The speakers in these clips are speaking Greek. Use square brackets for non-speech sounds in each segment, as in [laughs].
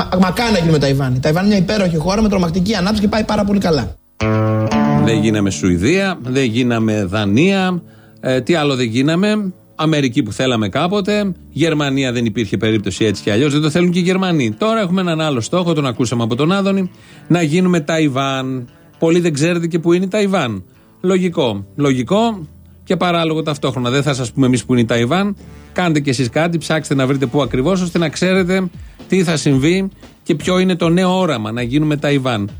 Μα, μακάρι να γίνουμε Ταϊβάν. Η Ταϊβάν είναι μια υπέροχη χώρα με τρομακτική ανάπτυξη και πάει πάρα πολύ καλά. Δεν γίναμε Σουηδία, δεν γίναμε Δανία. Ε, τι άλλο δεν γίναμε; Αμερική που θέλαμε κάποτε. Γερμανία δεν υπήρχε περίπτωση έτσι κι αλλιώς. Δεν το θέλουν και οι Γερμανοί. Τώρα έχουμε έναν άλλο στόχο, τον ακούσαμε από τον Άδωνη, να γίνουμε Ταϊβάν. Πολλοί δεν ξέρετε και που είναι η Ταϊβάν. Λογικό. Λογικό και παράλογο ταυτόχρονα. Δεν θα σας πούμε εμείς που είναι η Ταϊβάν. Κάντε κι εσείς κάτι, ψάξτε να βρείτε πού ακριβώς, ώστε να ξέρετε τι θα συμβεί και ποιο είναι το νέο όραμα να γίνουμε Ταϊβάν.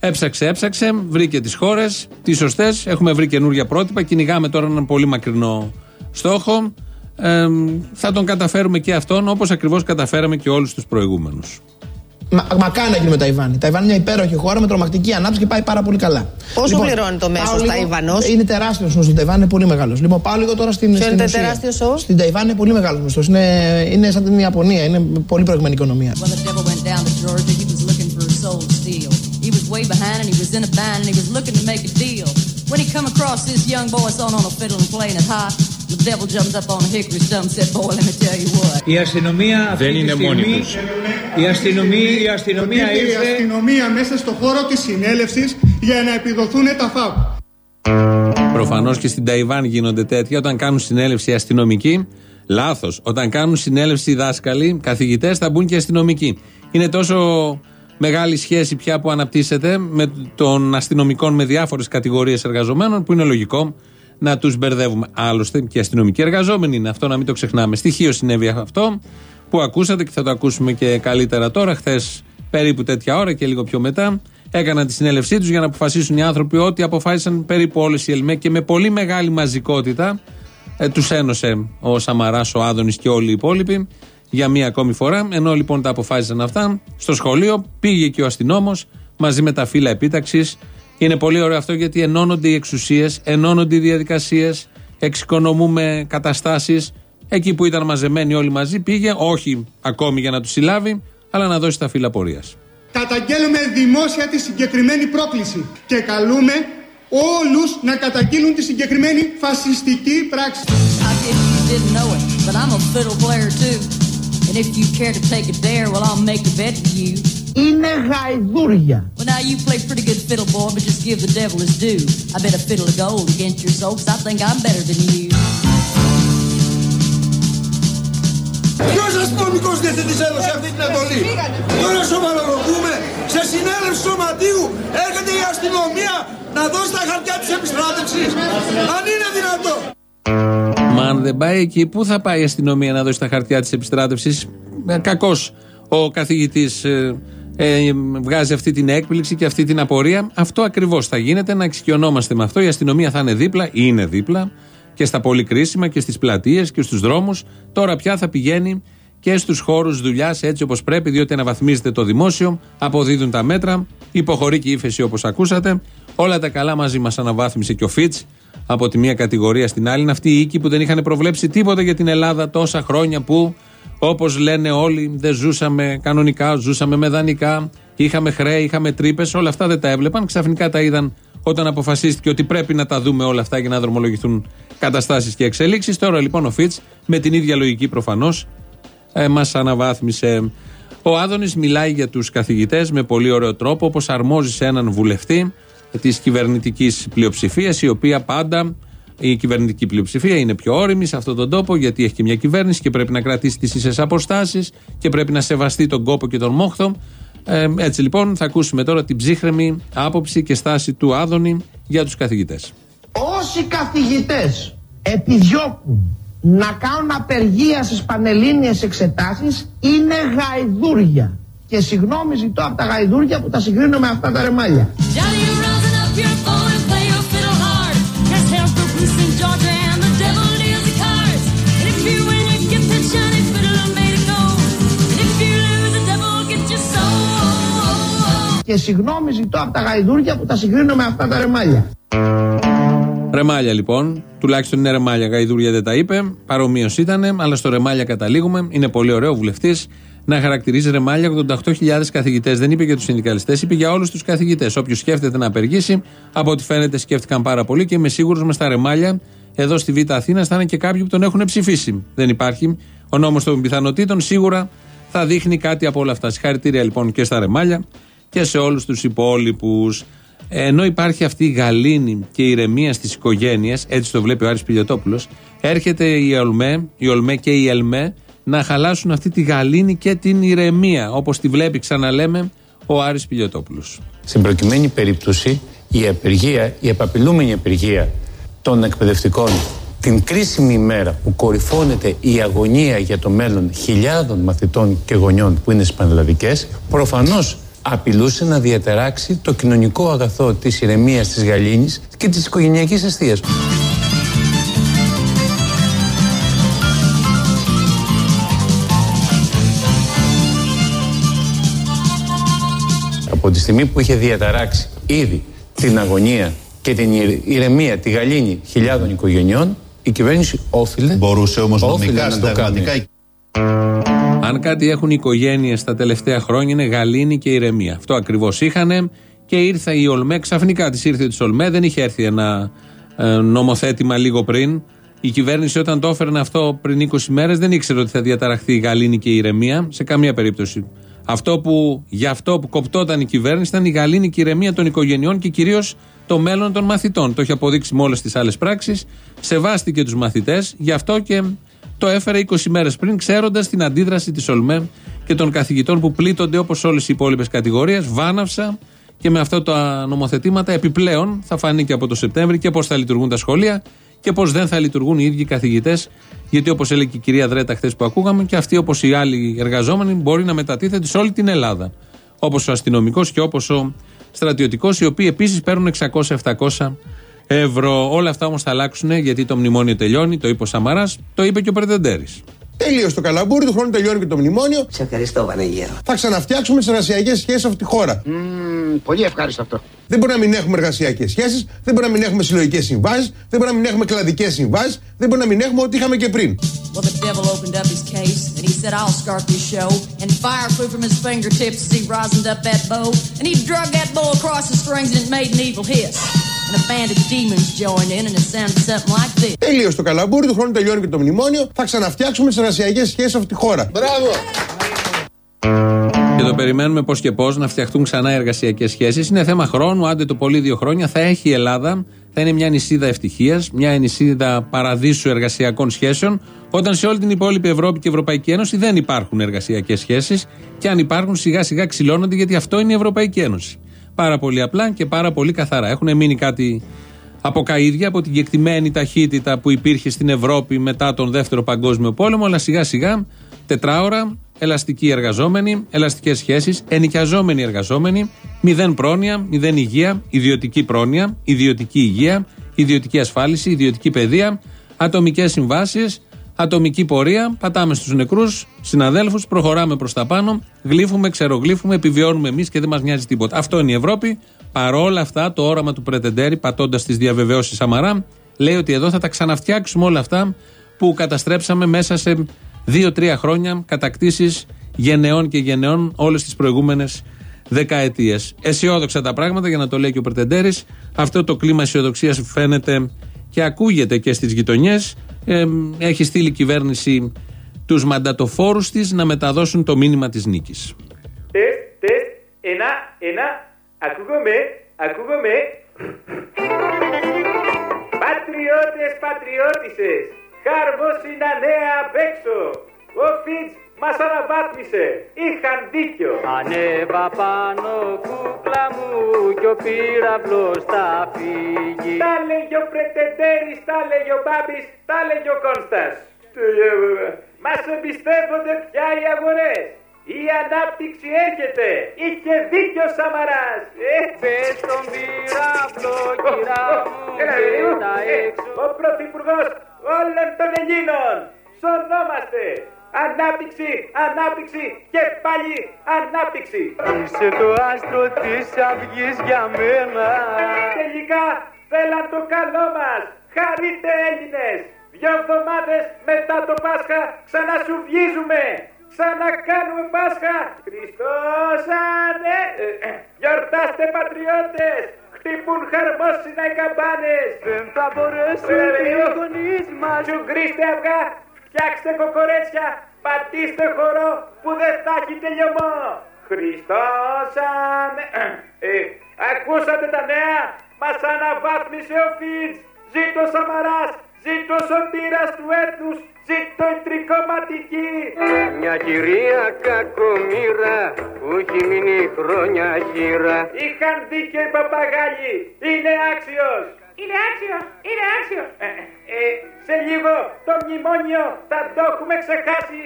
Έψαξε, έψαξε, βρήκε τις χώρες, τις σωστές. Έχουμε βρει καινούργια πρότυπα. Κυνηγάμε τώρα έναν πολύ μακρινό στόχο. Ε, θα τον καταφέρουμε και αυτόν όπως ακριβώς καταφέραμε και όλους τους προηγούμενους. Μα, μακάρι να γίνουμε Ταϊβάν. Η Ταϊβάν είναι μια υπέροχη χώρα με τρομακτική ανάπτυξη και πάει πάρα πολύ καλά. Πόσο λοιπόν, πληρώνει το μέσο Ταϊβανό. Είναι τεράστιος ο στην Ταϊβάν, είναι πολύ μεγάλος. Λοιπόν, πάω λίγο τώρα στην. Ποιο είναι τεράστιος Στην Ταϊβάν είναι πολύ μεγάλος μισθός. Είναι, είναι σαν την Ιαπωνία, είναι πολύ προηγμένη οικονομία. When he come across this young boy on a fiddle and playing it hot, the devil jumped up on a hickory stump and said, boy, let me tell you what. Η αστυνομία αυτή Δεν είναι μόνη τους. Η αστυνομία, η αστυνομία ήρθε... Η αστυνομία μέσα στο χώρο της συνέλευσης για να επιδοθούν τα φαβ. Προφανώς και στην Ταϊβάν γίνονται τέτοια όταν κάνουν συνέλευση αστυνομικοί. Λάθος. Όταν κάνουν συνέλευση δάσκαλοι, καθηγητές, θα μπουν και αστυνομικοί. Είναι τόσο μεγάλη σχέση πια που αναπτύσσεται με των αστυνομικών με διάφορες κατηγορίες εργαζομένων που είναι λογικό να τους μπερδεύουμε. Άλλωστε και αστυνομικοί εργαζόμενοι είναι αυτό, να μην το ξεχνάμε. Στοιχείο συνέβη αυτό που ακούσατε και θα το ακούσουμε και καλύτερα τώρα. Χθες περίπου τέτοια ώρα και λίγο πιο μετά έκαναν τη συνέλευσή τους για να αποφασίσουν οι άνθρωποι ότι αποφάσισαν περίπου όλες οι ΕΛΜΕ και με πολύ μεγάλη μαζικότητα ε, τους ένωσε ο Σαμαράς, ο Άδωνης και όλοι οι υπόλοιποι για μία ακόμη φορά. Ενώ λοιπόν τα αποφάσισαν αυτά, στο σχολείο πήγε και ο αστυνόμος μαζί με τα φύλλα επίταξης. Είναι πολύ ωραίο αυτό γιατί ενώνονται οι εξουσίες, ενώνονται οι διαδικασίες, εξοικονομούμε καταστάσεις. Εκεί που ήταν μαζεμένοι όλοι μαζί πήγε, όχι ακόμη για να τους συλλάβει, αλλά να δώσει τα φύλλα πορείας. Καταγγέλουμε δημόσια τη συγκεκριμένη πρόκληση και καλούμε όλους να καταγγείλουν τη συγκεκριμένη φασιστική πράξη. And if you care to take a dare, well, I'll make a bet for you. Είναι γαϊδούρια. Well, now you play pretty good fiddle, boy, but just give the devil his due. I bet a fiddle of gold against your soul, cause I think I'm better than you. Ποιος αστυνομικός δεν της έδωσε αυτή την εντολή. Τώρα σοβαρολογούμε σε συνέλευση σωματείου έρχεται η αστυνομία να δώσει τα χαρτιά της επιστράτευσης. Αν είναι δυνατό. Μα αν δεν πάει εκεί, πού θα πάει η αστυνομία να δώσει τα χαρτιά της επιστράτευσης; Ε, Κακώ ο καθηγητής ε, ε, βγάζει αυτή την έκπληξη και αυτή την απορία. Αυτό ακριβώς θα γίνεται, να εξοικειωνόμαστε με αυτό. Η αστυνομία θα είναι δίπλα, είναι δίπλα και στα πολύ κρίσιμα και στις πλατείες και στους δρόμους. Τώρα πια θα πηγαίνει και στους χώρους δουλειάς έτσι όπως πρέπει, διότι αναβαθμίζεται το δημόσιο, αποδίδουν τα μέτρα, υποχωρεί και η ύφεση όπως ακούσατε. Όλα τα καλά μαζί μας αναβάθμισε και ο Φίτ από τη μία κατηγορία στην άλλη. Είναι αυτοί οι οίκοι που δεν είχαν προβλέψει τίποτα για την Ελλάδα τόσα χρόνια που, όπως λένε όλοι, δεν ζούσαμε κανονικά, ζούσαμε με δανεικά, είχαμε χρέη, είχαμε τρύπες. Όλα αυτά δεν τα έβλεπαν. Ξαφνικά τα είδαν όταν αποφασίστηκε ότι πρέπει να τα δούμε όλα αυτά για να δρομολογηθούν καταστάσεις και εξελίξεις. Τώρα λοιπόν ο Φίτς, με την ίδια λογική προφανώς, ε, μας αναβάθμισε. Ο Άδωνης μιλάει για τους καθηγητές με πολύ ωραίο τρόπο, όπως αρμόζει σε έναν βουλευτή της κυβερνητικής πλειοψηφίας, η οποία πάντα η κυβερνητική πλειοψηφία είναι πιο όρημη σε αυτόν τον τόπο, γιατί έχει και μια κυβέρνηση και πρέπει να κρατήσει τις ίσες αποστάσεις και πρέπει να σεβαστεί τον κόπο και τον μόχθο. Ε, έτσι λοιπόν θα ακούσουμε τώρα την ψύχρεμη άποψη και στάση του Άδωνη για τους καθηγητές. Όσοι καθηγητές επιδιώκουν να κάνουν απεργία στις πανελλήνιες εξετάσεις είναι γαϊδούρια. Και συγγνώμη ζητώ από τα γαϊδούρια που τα συγκρίνω με αυτά τα ρεμάλια. Και συγγνώμη ζητώ από τα γαϊδούρια που τα συγκρίνω με αυτά τα ρεμάλια. Ρεμάλια λοιπόν, τουλάχιστον είναι ρεμάλια. Γαϊδούρια δεν τα είπε, παρομοίως ήταν, αλλά στο ρεμάλια καταλήγουμε. Είναι πολύ ωραίο βουλευτής να χαρακτηρίζει ρεμάλια 88.000 καθηγητές. Δεν είπε για τους συνδικαλιστές, είπε για όλους τους καθηγητές. Όποιος σκέφτεται να απεργήσει, από ό,τι φαίνεται σκέφτηκαν πάρα πολύ και είμαι σίγουρος μες στα ρεμάλια εδώ στη Β' Αθήνα θα είναι και κάποιοι που τον έχουν ψηφίσει. Δεν υπάρχει. Ο νόμος των πιθανότητων σίγουρα θα δείχνει κάτι από όλα αυτά. Συγχαρητήρια λοιπόν και στα ρεμάλια και σε όλους τους υπόλοιπους. Ενώ υπάρχει αυτή η γαλήνη και η ηρεμία στις οικογένειες, έτσι το βλέπει ο Άρης Πιλιοτόπουλο, έρχεται η ΟΛΜΕ, η ΟΛΜΕ και η ΕΛΜΕ να χαλάσουν αυτή τη γαλήνη και την ηρεμία, όπως τη βλέπει, ξαναλέμε, ο Άρης Πιλιοτόπουλο. Στην προκειμένη περίπτωση, η απεργία, η επαπειλούμενη απεργία των εκπαιδευτικών την κρίσιμη ημέρα που κορυφώνεται η αγωνία για το μέλλον χιλιάδων μαθητών και γονιών που είναι στι πανελλαδικές, προφανώς απειλούσε να διατεράξει το κοινωνικό αγαθό της ηρεμίας της γαλήνης και της οικογενειακής αιστείας. Από τη στιγμή που είχε διαταράξει ήδη την αγωνία και την ηρεμία, τη γαλήνη χιλιάδων οικογενειών, η κυβέρνηση όφιλε. Μπορούσε όμως νομικά, συνταγματικά. Αν κάτι έχουν οι οικογένειες τα τελευταία χρόνια είναι γαλήνη και ηρεμία. Αυτό ακριβώς είχαν και ήρθε η Ολμέ. Ξαφνικά της ήρθε της Ολμέ. Δεν είχε έρθει ένα ε, νομοθέτημα λίγο πριν. Η κυβέρνηση όταν το έφερνε αυτό πριν 20 μέρες δεν ήξερε ότι θα διαταραχθεί η γαλήνη και η ηρεμία σε καμία περίπτωση. Αυτό που, για αυτό που κοπτόταν η κυβέρνηση ήταν η γαλήνη και η ηρεμία των οικογενειών και κυρίως το μέλλον των μαθητών. Το έχει αποδείξει με όλες τις άλλες πράξεις. Σεβάστηκε τους μαθητές, γι' αυτό και το έφερε 20 μέρες πριν, ξέροντας την αντίδραση της ΟΛΜΕ και των καθηγητών που πλήττονται όπως όλες οι υπόλοιπες κατηγορίες. Βάναυσα και με αυτά τα νομοθετήματα επιπλέον θα φανεί και από το Σεπτέμβρη και πώς θα λειτουργούν τα σχολεία και πώς δεν θα λειτουργούν οι ίδιοι καθηγητές. Γιατί όπως έλεγε και η κυρία Δρέτα χθες που ακούγαμε, και αυτοί όπως οι άλλοι εργαζόμενοι μπορεί να μετατίθεται σε όλη την Ελλάδα. Όπως ο αστυνομικός και όπως ο στρατιωτικός, οι οποίοι επίσης παίρνουν 600-700 ευρώ. Όλα αυτά όμως θα αλλάξουν γιατί το μνημόνιο τελειώνει, το είπε ο Σαμαράς, το είπε και ο Πρετεντέρη. Τέλειωσε το καλαμπούρι, του χρόνου τελειώνει και το μνημόνιο. Σε ευχαριστώ, Βανεγέρο. Θα ξαναφτιάξουμε τι εργασιακέ σχέσεις σε αυτή τη χώρα. Mm, πολύ ευχάριστο αυτό. Δεν μπορεί να μην έχουμε εργασιακέ σχέσεις, δεν μπορεί να μην έχουμε συλλογικές συμβάσεις, δεν μπορεί να μην έχουμε κλαδικές συμβάσεις, δεν μπορεί να μην έχουμε ό,τι είχαμε και πριν. Well, the devil opened up his case and he said, I'll start this show. And fire flew from his fingertips as he rosined up that bow. And he drug that bow across the strings and it made an evil hiss. Τέλειωσε το καλαμπούρι, του χρόνου τελειώνει και το μνημόνιο. Θα ξαναφτιάξουμε τις εργασιακέ σχέσεις σε αυτή τη χώρα. Μπράβο! Και το περιμένουμε πώς και πώς να φτιαχτούν ξανά οι εργασιακές σχέσεις. Είναι θέμα χρόνου, άντε το πολύ δύο χρόνια. Θα έχει η Ελλάδα, θα είναι μια νησίδα ευτυχίας, μια νησίδα παραδείσου εργασιακών σχέσεων, όταν σε όλη την υπόλοιπη Ευρώπη και Ευρωπαϊκή Ένωση δεν υπάρχουν εργασιακές σχέσεις και αν υπάρχουν σιγά σιγά ξυλώνονται γιατί αυτό είναι η Ευρωπαϊκή Ένωση. Πάρα πολύ απλά και πάρα πολύ καθαρά. Έχουν μείνει κάτι από καίδια, από την κεκτημένη ταχύτητα που υπήρχε στην Ευρώπη μετά τον Δεύτερο Παγκόσμιο Πόλεμο, αλλά σιγά σιγά τετράωρα, ελαστικοί εργαζόμενοι, ελαστικές σχέσεις, ενοικιαζόμενοι εργαζόμενοι, μηδέν πρόνοια, μηδέν υγεία, ιδιωτική πρόνοια, ιδιωτική υγεία, ιδιωτική ασφάλιση, ιδιωτική παιδεία, ατομικές συμβάσεις, ατομική πορεία, πατάμε στους νεκρούς συναδέλφους, προχωράμε προς τα πάνω, γλύφουμε, ξερογλύφουμε, επιβιώνουμε εμείς και δεν μας νοιάζει τίποτα. Αυτό είναι η Ευρώπη. Παρόλα αυτά, το όραμα του Πρετεντέρη, πατώντας τις διαβεβαιώσεις Σαμαρά, λέει ότι εδώ θα τα ξαναφτιάξουμε όλα αυτά που καταστρέψαμε μέσα σε δύο-τρία χρόνια κατακτήσεις γενεών και γενεών όλες τις προηγούμενες δεκαετίες. Αισιόδοξα τα πράγματα, για να το λέει και ο Πρετεντέρης. Αυτό το κλίμα αισιοδοξίας φαίνεται και ακούγεται και στις γειτονιές έχει στείλει η κυβέρνηση τους μαντατοφόρους της να μεταδώσουν το μήνυμα της νίκης. Τε, τε, ένα, ένα, ακούγομαι, ακούγομαι. Πατριώτες, πατριώτησες, χαρμόσυνα νέα απ' έξω. Ο Φιτς μας αναβάθμισε, είχαν δίκιο. Ανέβα πάνω κούκλα μου κι ο πύραυλος θα φύγει. Τα λέγει ο Πρετεντέρης, τα λέγει ο Μπάμπης, τα λέγει ο Κόνστας. Μας εμπιστεύονται πια οι αγορές. Η ανάπτυξη έρχεται. Είχε δίκιο Σαμαράς. Ε. Πες τον πύραυλο κυρά μου τα έξω. Ο Πρωθυπουργός όλων των Ελλήνων. Σωνόμαστε. Ανάπτυξη, ανάπτυξη και πάλι ανάπτυξη. Είσαι το άστρο της αυγής για μένα. Τελικά θέλαν το καλό μας. Χαρείτε Έλληνες. Δυο εβδομάδες μετά το Πάσχα ξανά σου βγίζουμε. Ξανακάνουμε Πάσχα. Χριστός ανέ. Ε, ε, γιορτάστε πατριώτες. Χτυπούν χαρμόσυνα οι καμπάνες. Δεν θα μπορέσουν οι γονείς μας. Σου γκρίστε αυγά Φτιάξτε κοκορέτσια Πατήστε χορό που δεν θα έχει τελειωμό. Χριστός ανε... [clears throat] Ε, ακούσατε τα νέα; Μας αναβάθμισε ο Φίτς. Ζήτω Σαμαράς. Ζήτω Σωτήρας του έθνους. Ζήτω η τρικοματική. Μια κυρία κακομήρα που έχει μείνει χρόνια γύρα. Είχαν δίκιο οι παπαγάλοι. Είναι άξιος. Είναι άξιο, είναι άξιο. Ε, ε, σε λίγο το μνημόνιο θα το έχουμε ξεχάσει.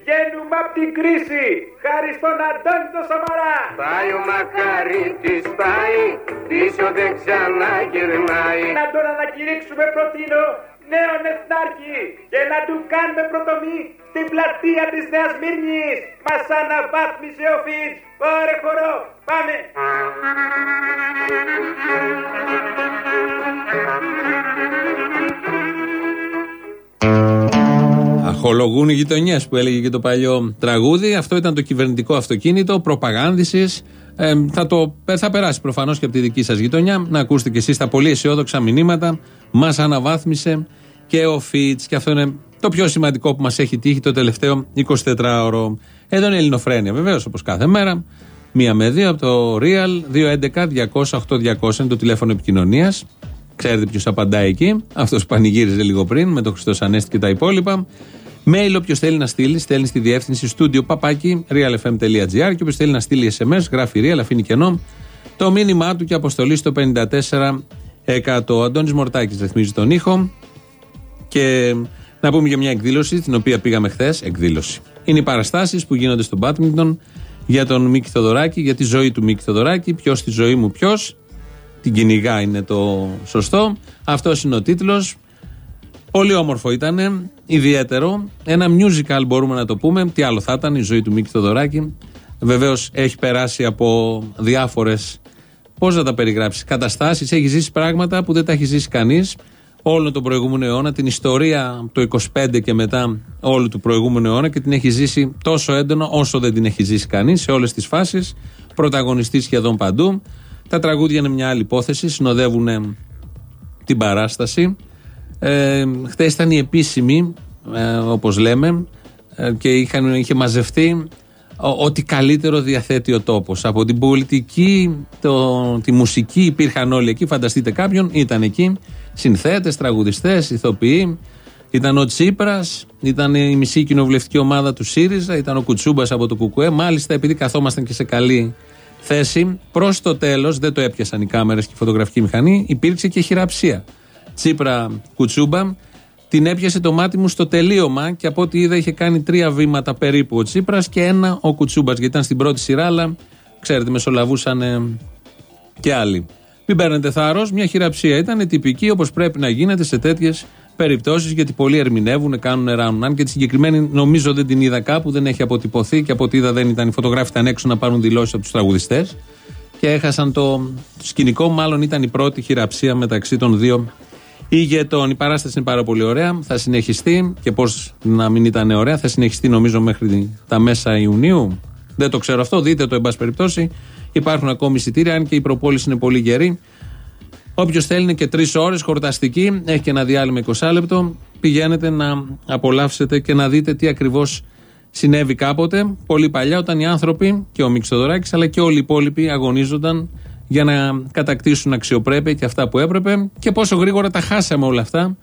Βγαίνουμε από την κρίση, χάρη στον Αντώνη το Σαμαρά. Πάει ο Μακαρίτης, πάει, πίσω δεν ξαναγυρνάει. Να τον ανακηρύξουμε προτείνω νέον εθνάρχη και να του κάνουμε πρωτομή στην πλατεία της Νέας Μύρνης. Μας αναβάθμισε ο Φιτς. Ωρε χορό, πάμε. Αχολογούν οι γειτονιές που έλεγε και το παλιό τραγούδι. Αυτό ήταν το κυβερνητικό αυτοκίνητο προπαγάνδησης. Ε, θα, το, θα περάσει προφανώς και από τη δική σας γειτονιά. Να ακούσετε κι εσείς τα πολύ αισιόδοξα μηνύματα. Μας αναβάθμισε και ο Φίτς. Και αυτό είναι το πιο σημαντικό που μας έχει τύχει το τελευταίο 24ωρο. Εδώ είναι η Ελληνοφρένεια, βεβαίως, όπως κάθε μέρα. Μία με δύο από το Real 211-200-8200 είναι το τηλέφωνο επικοινωνίας. Ξέρετε ποιος απαντάει εκεί. Αυτός που πανηγύριζε λίγο πριν με τον Χριστό Ανέστη και τα υπόλοιπα. Mail όποιος θέλει να στείλει, στέλνει στη διεύθυνση στούντιο παπάκι realfm.gr και όποιος θέλει να στείλει SMS, γράφει real, αφήνει κενό. Το μήνυμά του και αποστολή στο 54 Ο Αντώνης Μορτάκης ρυθμίζει τον ήχο. Και να πούμε για μια εκδήλωση την οποία πήγαμε χθες. Εκδήλωση. Είναι οι παραστάσεις που γίνονται στο Μπάτμιντον για τον Μίκη Θοδωράκη, για τη ζωή του Μίκη Θοδωράκη. Ποιος στη ζωή μου, ποιος. Την κυνηγά είναι το σωστό. Αυτός είναι ο τίτλος. Πολύ όμορφο ήταν, ιδιαίτερο. Ένα musical μπορούμε να το πούμε. Τι άλλο θα ήταν, η ζωή του Μίκη Θοδωράκη. Βεβαίως έχει περάσει από διάφορες. Πώς να τα περιγράψεις, καταστάσεις. Έχει ζήσει πράγματα που δεν τα έχει ζήσει κανείς όλο τον προηγούμενο αιώνα, την ιστορία το 25 και μετά όλου του προηγούμενου αιώνα και την έχει ζήσει τόσο έντονο όσο δεν την έχει ζήσει κανείς σε όλες τις φάσεις. Πρωταγωνιστής σχεδόν παντού. Τα τραγούδια είναι μια άλλη υπόθεση, συνοδεύουν την παράσταση. Ε, Χθες ήταν η επίσημη, ε, όπως λέμε, ε, και είχαν, είχε μαζευτεί ό,τι καλύτερο διαθέτει ο τόπος. Από την πολιτική, το, τη μουσική υπήρχαν όλοι εκεί. Φανταστείτε κάποιον, ήταν εκεί. Συνθέτες, τραγουδιστές, ηθοποιοί. Ήταν ο Τσίπρας, ήταν η μισή κοινοβουλευτική ομάδα του ΣΥΡΙΖΑ, ήταν ο Κουτσούμπας από το ΚΚΕ. Μάλιστα, επειδή καθόμασταν και σε καλή θέση, προς το τέλος, δεν το έπιασαν οι κάμερες και η φωτογραφική μηχανή, υπήρξε και χειραψία. Τσίπρα Κουτσούμπα, την έπιασε το μάτι μου στο τελείωμα και από ό,τι είδα είχε κάνει τρία βήματα περίπου ο Τσίπρας και ένα ο Κουτσούμπας. Γιατί ήταν στην πρώτη σειρά, αλλά ξέρετε, μεσολαβούσαν και άλλοι. Μην παίρνετε θάρρος, μια χειραψία ήταν τυπική όπως πρέπει να γίνεται σε τέτοιες περιπτώσεις, γιατί πολλοί ερμηνεύουν, κάνουν ράνουν. Αν και τη συγκεκριμένη νομίζω δεν την είδα κάπου, δεν έχει αποτυπωθεί και από ό,τι είδα δεν ήταν οι φωτογράφοι ήταν έξω να πάρουν δηλώσεις από τους τραγουδιστές και έχασαν το, το σκηνικό. Μάλλον ήταν η πρώτη χειραψία μεταξύ των δύο ηγετών. Η παράσταση είναι πάρα πολύ ωραία. Θα συνεχιστεί και πώς να μην ήταν ωραία, θα συνεχιστεί νομίζω μέχρι τα μέσα Ιουνίου. Δεν το ξέρω αυτό, δείτε το εν πάση περιπτώσει. Υπάρχουν ακόμη εισιτήρια, αν και η προπόληση είναι πολύ γερή. Όποιος θέλει είναι και τρεις ώρες χορταστική, έχει και ένα διάλειμμα 20 λεπτό. Πηγαίνετε να απολαύσετε και να δείτε τι ακριβώς συνέβη κάποτε, πολύ παλιά, όταν οι άνθρωποι και ο Μιξοδωράκη αλλά και όλοι οι υπόλοιποι αγωνίζονταν για να κατακτήσουν αξιοπρέπεια και αυτά που έπρεπε και πόσο γρήγορα τα χάσαμε όλα αυτά.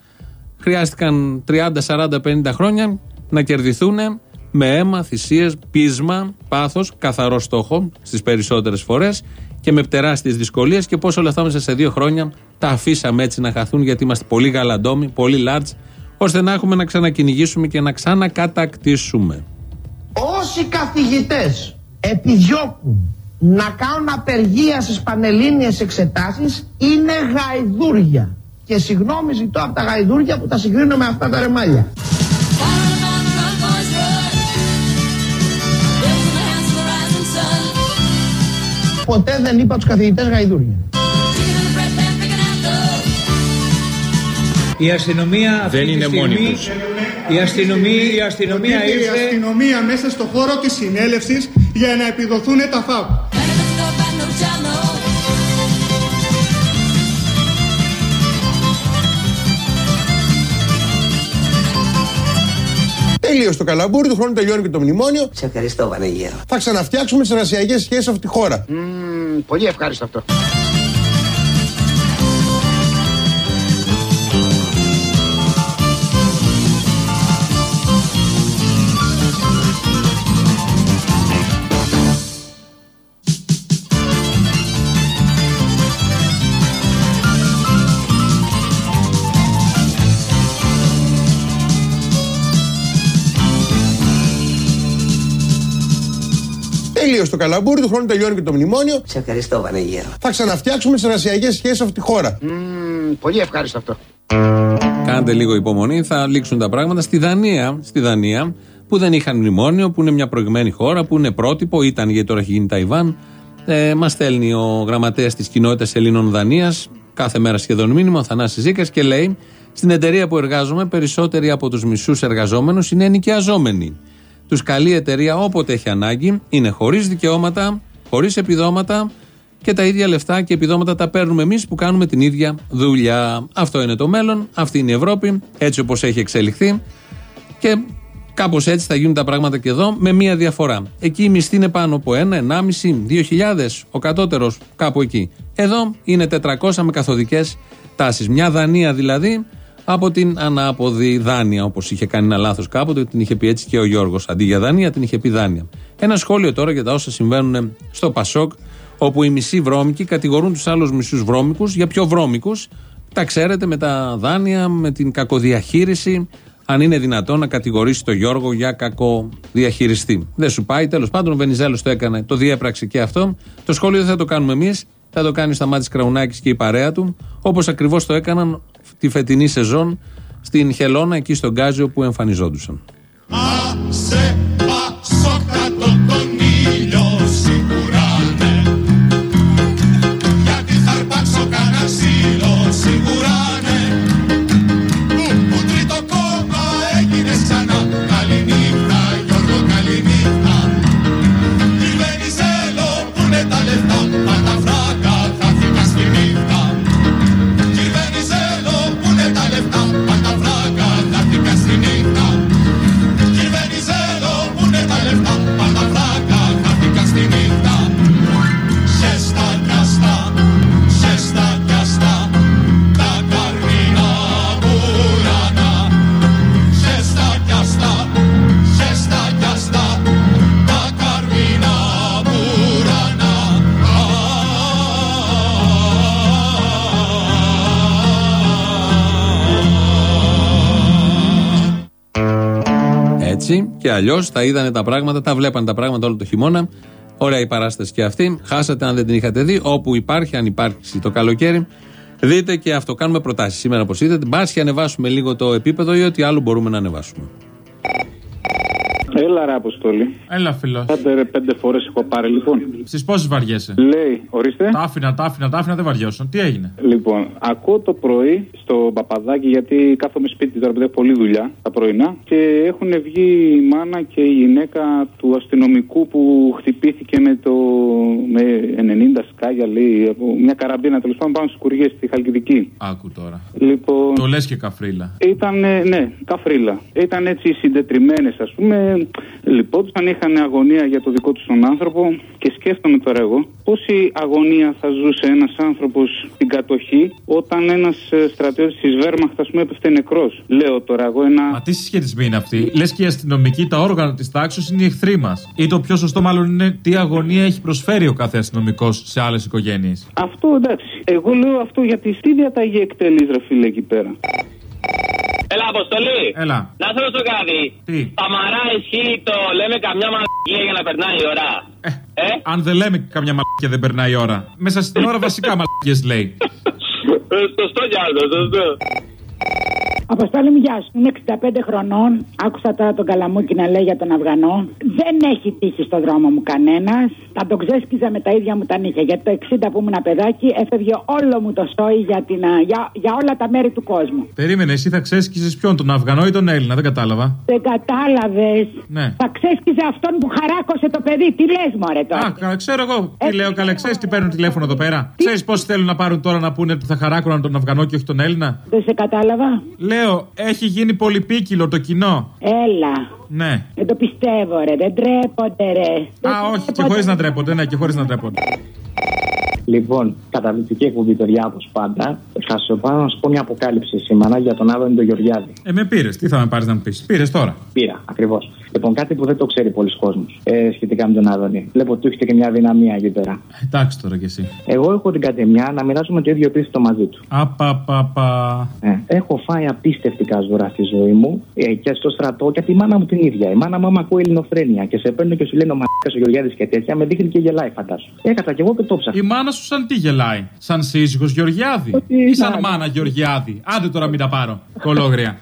Χρειάστηκαν 30, 40, 50 χρόνια να κερδιθούν με αίμα, θυσίες, πείσμα, πάθος, καθαρό στόχο στις περισσότερες φορές και με τεράστιες δυσκολίες και πώς όλα αυτά μέσα σε δύο χρόνια τα αφήσαμε έτσι να χαθούν γιατί είμαστε πολύ γαλαντόμοι, πολύ large, ώστε να έχουμε να ξανακυνηγήσουμε και να ξανακατακτήσουμε. Όσοι καθηγητές επιδιώκουν να κάνουν απεργία στις πανελλήνιες εξετάσεις είναι γαϊδούρια. Και συγγνώμη ζητώ από τα γαϊδούρια που τα συγκρίνω με αυτά τα ρεμάλια. Ποτέ δεν είπα τους καθηγητές γαϊδούρια. Η αστυνομία δεν είναι μόνη τους. Η αστυνομία, η αστυνομία ήρθε... η αστυνομία μέσα στο χώρο της συνέλευσης για να επιδοθούν τα ΦΑΠ. Τέλειο το καλαμπούρι, του χρόνου τελειώνει και το μνημόνιο. Σε ευχαριστώ, Βανεγέρο. Θα ξαναφτιάξουμε τις εργασιακές σχέσεις σε αυτή τη χώρα. Mm, πολύ ευχάριστο αυτό. Τέλειος το καλαμπούρι, του χρόνου τελειώνει και το μνημόνιο. Σε ευχαριστώ, Βανεγέρο. Θα ξαναφτιάξουμε τι εργασιακέ σχέσεις σε αυτή τη χώρα. Mm, πολύ ευχάριστο αυτό. Κάντε λίγο υπομονή, θα λήξουν τα πράγματα. Στη Δανία, στη Δανία, που δεν είχαν μνημόνιο, που είναι μια προηγμένη χώρα, που είναι πρότυπο, ήταν γιατί τώρα έχει γίνει Ταϊβάν. Ε, Μας στέλνει ο γραμματέας της κοινότητας Ελλήνων Δανίας, κάθε μέρα σχεδόν μήνυμα, ο Θανάσης Ζήκας και λέει: Στην εταιρεία που εργάζομαι, περισσότεροι από τους μισούς εργαζόμενους είναι ενοικιαζόμενοι. Τους καλεί η εταιρεία όποτε έχει ανάγκη, είναι χωρίς δικαιώματα, χωρίς επιδόματα και τα ίδια λεφτά και επιδόματα τα παίρνουμε εμείς που κάνουμε την ίδια δουλειά. Αυτό είναι το μέλλον, αυτή είναι η Ευρώπη, έτσι όπως έχει εξελιχθεί. Και κάπως έτσι θα γίνουν τα πράγματα και εδώ, με μία διαφορά. Εκεί η μισθή είναι πάνω από ένα, ενάμιση, δύο χιλιάδες, ο κατώτερος κάπου εκεί. Εδώ είναι 400 με καθοδικές τάσεις. Μια Δανία δηλαδή από την ανάποδη δάνεια, όπως είχε κάνει ένα λάθος κάποτε, την είχε πει έτσι και ο Γιώργος. Αντί για δάνεια, την είχε πει δάνεια. Ένα σχόλιο τώρα για τα όσα συμβαίνουν στο Πασόκ, όπου οι μισοί βρώμικοι κατηγορούν τους άλλους μισούς βρώμικους για πιο βρώμικους; Τα ξέρετε με τα δάνεια, με την κακοδιαχείριση. Αν είναι δυνατόν να κατηγορήσει τον Γιώργο για κακοδιαχειριστή. Δεν σου πάει. Τέλος πάντων, ο Βενιζέλος το έκανε, το διέπραξε και αυτό. Το σχόλιο δεν θα το κάνουμε εμείς. Θα το κάνει ο Σταμάτη Κραουνάκης και η παρέα του. Όπως ακριβώς το έκαναν τη φετινή σεζόν στην Χελώνα, εκεί στον Γκάζιο που εμφανιζόντουσαν. Και αλλιώς τα είδανε τα πράγματα, τα βλέπανε τα πράγματα όλο το χειμώνα. Ωραία η παράσταση και αυτή. Χάσατε αν δεν την είχατε δει. Όπου υπάρχει, αν υπάρχει το καλοκαίρι, δείτε και αυτό. Κάνουμε προτάσεις σήμερα, όπως είδατε. Μπας και ανεβάσουμε λίγο το επίπεδο ή ό,τι άλλο μπορούμε να ανεβάσουμε. Έλα ρε Αποστολή. Έλα φιλό. Άντε ρε πέντε φορές έχω πάρει λοιπόν. Στις πόσες βαριέσαι; Λέει, ορίστε. Τα άφηνα, τα άφηνα, τα άφηνα, δεν βαριώσουν. Τι έγινε; Λοιπόν, ακούω το πρωί στο παπαδάκι γιατί κάθομαι σπίτι τώρα που έχω πολλή δουλειά τα πρωινά και έχουν βγει η μάνα και η γυναίκα του αστυνομικού που χτυπήθηκε με το με 90 σκάγια λέει από μια καραμπίνα τέλος πάντων πάνω στις κουριές στη Χαλκιδική. Άκου τώρα. Λοιπόν, το λες και καφρίλα. Ήταν, ναι, καφρίλα. Ήταν έτσι συντετριμένες ας πούμε Λοιπόν, αν είχαν αγωνία για το δικό τους τον άνθρωπο και σκέφτομαι τώρα εγώ πόση αγωνία θα ζούσε ένας άνθρωπος στην κατοχή όταν ένας ε, στρατιώτης της Βέρμαχτ, ας πούμε, έπεφτε νεκρός. Λέω τώρα εγώ ένα. Μα τι συσχετισμοί είναι αυτοί; Λες και οι αστυνομικοί, τα όργανα της τάξης είναι οι εχθροί μας. Ή το πιο σωστό, μάλλον, είναι τι αγωνία έχει προσφέρει ο κάθε αστυνομικός σε άλλες οικογένειες. Αυτό εντάξει. Εγώ λέω αυτό γιατί τι διαταγή εκτελείς, ρε φίλε, εκεί πέρα; Έλα, Αποστολή. Έλα. Να σε ρωτήσω κάτι. Τι; Παμαρά ισχύει το λέμε καμιά μαλακία για να περνάει η ώρα. Ε, ε; Αν δεν λέμε καμιά μαλακία δεν περνάει η ώρα. Μέσα στην ώρα βασικά [laughs] μαλακίες λέει. Ε, σωστό κι άλλο, σωστό. Αποστόλη μου, γεια σου. Είμαι 65 χρονών. Άκουσα τώρα τον Καλαμούκι να λέει για τον Αυγανό. Δεν έχει τύχει στο δρόμο μου κανένας. Θα τον ξέσκιζα με τα ίδια μου τα νύχια. Γιατί το 60 που ήμουν παιδάκι έφευγε όλο μου το σόι για, την, για, για όλα τα μέρη του κόσμου. Περίμενε, εσύ θα ξέσκιζε ποιον, τον Αφγανό ή τον Έλληνα, δεν κατάλαβα. Δεν κατάλαβες. Ναι. Θα ξέσκιζε αυτόν που χαράκωσε το παιδί. Τι λες, Μωρέ τώρα; Α, ξέρω εγώ. Τι λέω, καλέ, ξέρεις τι παίρνουν τηλέφωνο εδώ πέρα; Ξέρεις πόσοι θέλουν να πάρουν τώρα να πούνε ότι θα χαράκωναν τον Αφγανό και όχι τον Έλληνα; Δεν σε κατάλαβα. Λέω, έχει γίνει πολυπίκυλο το κοινό. Έλα. Ναι. Δεν το πιστεύω, ρε. Δεν τρέπονται, ρε. Α, όχι, και χωρίς να τρέπονται, ναι, και χωρίς να τρέπονται. Λοιπόν, καταπληκτική εκπομπή, παιδιά, όπως πάντα. Θα σου πάω να σου πω μια αποκάλυψη σήμερα για τον Άδωνη τον Γεωργιάδη. Ε, με πήρες, τι θα με πάρεις να μου πεις; Πήρες τώρα. Πήρα, ακριβώς. Λοιπόν, κάτι που δεν το ξέρει πολλοί κόσμος ε, σχετικά με τον Άδωνη. Βλέπω ότι έχετε και μια δυναμία εκεί πέρα. Εντάξει τώρα κι εσύ. Εγώ έχω την κατεμιά να μοιράζομαι το ίδιο επίθετο μαζί του. Απαπαπα. Ε, έχω φάει απίστευτη κασβούρα στη ζωή μου ε, και στο στρατό και από τη μάνα μου την ίδια. Η μάνα μου άμα ακούει ελληνοφρένεια και σε παίρνει και σου λένε ο Μαρκα ο Γεωργιάδης και τέτοια, με δείχνει και γελάει, φαντάσου. Έκατα κι εγώ και το ψάχα. Η μάνα σου σαν τι γελάει, σαν σύζυγος Γεωργιάδη ή σαν μάνα Γεωργιάδη. Άντε τώρα μην τα πάρω. Κολόγρια.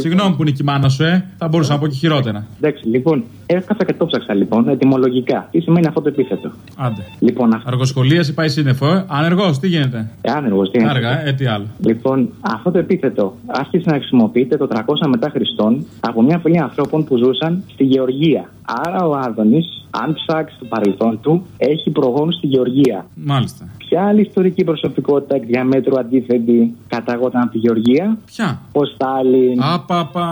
Συγγνώμη που είναι και η μάνα σου, ε. Θα μπορούσα να πω και χειρότερα. Εντάξει, λοιπόν, έκανα και το ψάξα λοιπόν, ετοιμολογικά. Τι σημαίνει αυτό το επίθετο; Άντε. Λοιπόν, αυτό... Αργοσχολίαση πάει σύννεφο, ε. Άνεργος, τι γίνεται; Ε, άνεργος, τι γίνεται. Άργα, ε, τι άλλο. Λοιπόν, αυτό το επίθετο άρχισε να χρησιμοποιείται το 300 μετά Χριστόν από μια φυλή ανθρώπων που ζούσαν στη Γεωργία. Άρα ο Άδωνης, αν ψάξει το παρελθόν του, έχει προγόνου στη Γεωργία. Μάλιστα. Ποια άλλη ιστορική προσωπικότητα εκ διαμέτρου αντίθετη καταγόταν από τη Γεωργία; Ποια; Ο Στάλιν. Απαπα.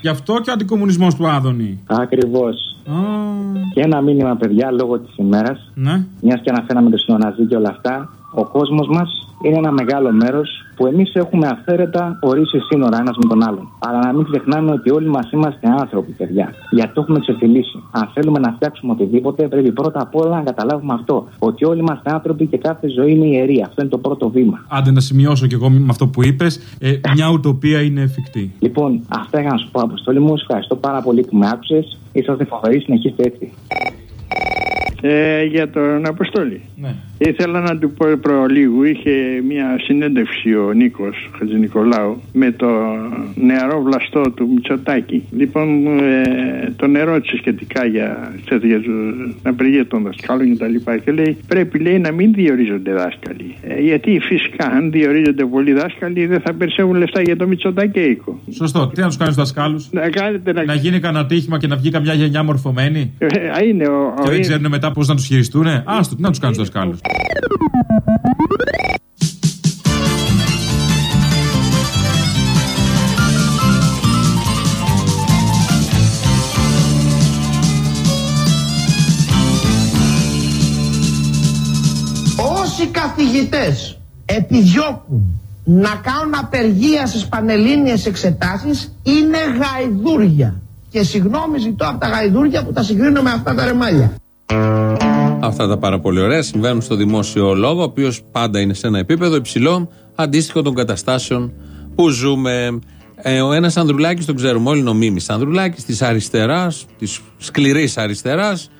Γι' αυτό και ο αντικομουνισμός του Άδωνη. Ακριβώς. Και ένα μήνυμα, παιδιά, λόγω της ημέρας. Ναι. Μιας και αναφέραμε το συνοναζί και όλα αυτά. Ο κόσμος μας είναι ένα μεγάλο μέρος που εμείς έχουμε αυθαίρετα ορίσει σύνορα ένας με τον άλλον. Αλλά να μην ξεχνάμε ότι όλοι μας είμαστε άνθρωποι, παιδιά. Γιατί το έχουμε ξεφυλίσει. Αν θέλουμε να φτιάξουμε οτιδήποτε, πρέπει πρώτα απ' όλα να καταλάβουμε αυτό. Ότι όλοι είμαστε άνθρωποι και κάθε ζωή είναι ιερή. Αυτό είναι το πρώτο βήμα. Άντε να σημειώσω κι εγώ με αυτό που είπες. Ε, μια ουτοπία είναι εφικτή. Λοιπόν, αυτά για να σου πω, Αποστόλη μου. Ευχαριστώ πάρα πολύ που με άκουσες. Είσαστε φοβεροί, συνεχίστε έτσι. Ε, για τον Αποστόλη. Ναι. Ήθελα να του πω προλίγου, είχε μια συνέντευξη ο Νίκος Χατζηνικολάου με το νεαρό βλαστό του Μητσοτάκη. Λοιπόν, ε, τον ερώτησε σχετικά για, για την απεργία των δασκάλων και τα λοιπά και λέει πρέπει λέει να μην διορίζονται δάσκαλοι. Ε, γιατί φυσικά αν διορίζονται πολλοί δάσκαλοι δεν θα περισσεύουν λεφτά για το Μητσοτάκη. Σωστό. Τι να τους κάνεις του δασκάλους; Να, κάνετε, να... να γίνει κανένα τύχημα και να βγει καμιά γενιά μορφωμένη; Ε, είναι ο, και δεν ξέρουν μετά πώς να τους χειριστούν. Άστο, τι να τους κάνει του δασκάλους. Όσοι καθηγητές επιδιώκουν να κάνουν απεργία στις πανελλήνιες εξετάσεις είναι γαϊδούρια. Και συγγνώμη ζητώ από τα γαϊδούρια που τα συγκρίνω με αυτά τα ρεμάλια. Αυτά τα πάρα πολύ ωραία συμβαίνουν στο δημόσιο λόγο, ο οποίος πάντα είναι σε ένα επίπεδο υψηλό, αντίστοιχο των καταστάσεων που ζούμε. Ε, ο ένας Ανδρουλάκης, τον ξέρουμε όλοι, είναι ο Μίμης Ανδρουλάκης, της αριστεράς, της σκληρής αριστεράς.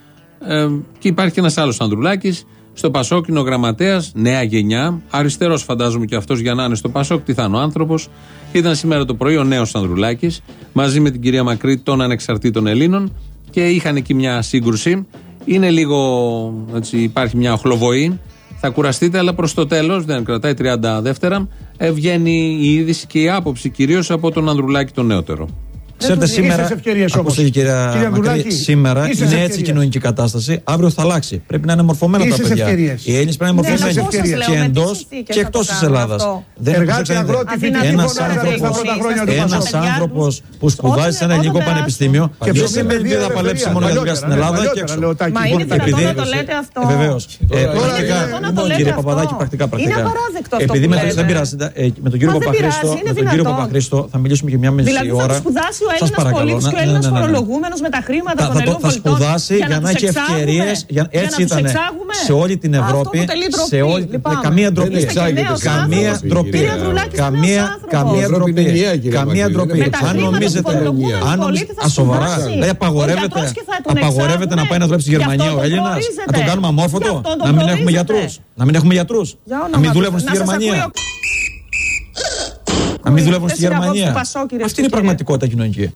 Ε, και υπάρχει ένας άλλος Ανδρουλάκης, στο Πασόκ είναι ο γραμματέας, νέα γενιά. Αριστερός, φαντάζομαι και αυτός για να είναι στο Πασόκ, τι θα είναι ο άνθρωπος. Ήταν σήμερα το πρωί ο νέος Ανδρουλάκης, μαζί με την κυρία Μακρύ των Ανεξαρτήτων Ελλήνων και είχαν εκεί μια σύγκρουση. Είναι λίγο, έτσι, υπάρχει μια οχλοβοή. Θα κουραστείτε, αλλά προς το τέλος, δεν κρατάει 30 δεύτερα, ε, βγαίνει η είδηση και η άποψη κυρίως από τον Ανδρουλάκη τον νεότερο. Ξέρετε, σήμερα, ακούστε, κυρία Κυρία Μακρύ, Γκουλάκη, σήμερα ίσες είναι έτσι η ευκαιρίες. κοινωνική κατάσταση. Αύριο θα αλλάξει. Πρέπει να είναι μορφωμένα Ίσες τα παιδιά. ευκαιρίες. Οι Έλληνες πρέπει να είναι Ναι, αλλά μορφωμένοι. πόσες Και λέω, με εντός τις συνθήκες και θα εκτός το τη κάνουν Ελλάδας. αυτό. Εργάτη, αγρότη, φοιτητή, Ένας φωνάζει, άνθρωπο στα πρώτα χρόνια του ένας Πασόκ. άνθρωπος που σπουδάζει σε ένα ελληνικό πανεπιστήμιο Και δεν ποιος είναι σημαίνει ότι δύο θα παλέψει ελευθερία. μόνο για δουλειά στην Παλιότερα, Ελλάδα ναι, και έξω. παλιότερα, Μα είναι δυνατόν να το λέτε αυτό. Βεβαίως. Είναι δυνατόν να το λέτε Κύριε αυτό. Παπαδάκη, πρακτικά. πρακτικά. Είναι απαράδεκτο αυτό Επειδή που με το- λέτε. δεν πειράζει. ε, Με τον κύριο Μα δεν Παπαχρήστο πειράζει, είναι με τον κύριο δυνατόν. Παπαχρήστο θα μιλήσουμε και μια μισή Δηλαδή θα ώρα. Το σπουδάσει ο Σας Έλληνα παρακαλώ, πολίτης να- και ο ναι, Έλληνας ναι, ναι, ναι. φορολογούμενος με τα χρήματα Θα, των θα, το, Ελλήνων θα πολιτών. σπουδάσει για να τους έχει εξάγουμε. ευκαιρίες. Έτσι να τους ήταν εξάγουμε. σε όλη την Αυτό Ευρώπη. αποτελεί ντροπή. Σε όλη, Λυπάμαι. καμία ντροπή. Δεν εξάγεται σε Καμία άνθρωπο. ντροπή. Κύριε Ανδρουλάκη, είσαι Καμία, νέος άνθρωπος. καμία Η Ευρώπη ντροπή. είναι ενιαία, κύριε Καμία Βαγγέλη. ντροπή. Με τα Αν χρήματα νομίζετε. του φορολογούμενου αν νομίζετε- πολίτη θα Α, σοβαρά. σπουδάσει. Δηλαδή Ο απαγορεύεται. γιατρός και θα τον Απαγορεύεται να πάει να δουλέψει στη Γι' Γερμανία αυτό ο τον Έλληνας. προορίζετε. Να τον κάνουμε Γι' αμόρφωτο. αυτό τον Να μην έχουμε προορίζετε. γιατρούς. Να μην έχουμε γιατρούς. Για όνομα Να μην του. δουλεύουν στη Να σας Γερμανία. Ακούει ο- Να μην δουλεύουν στη Χθες είναι από Γερμανία. του Πασόκ, κύριε Αυτή είναι η πραγματικότητα κοινωνική.